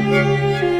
Музика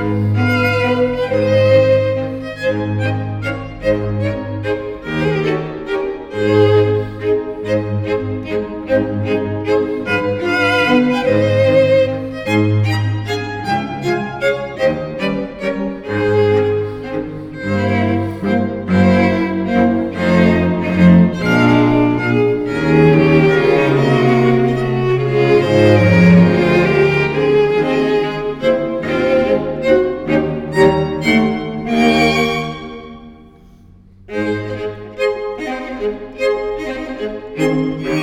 Música Yeah.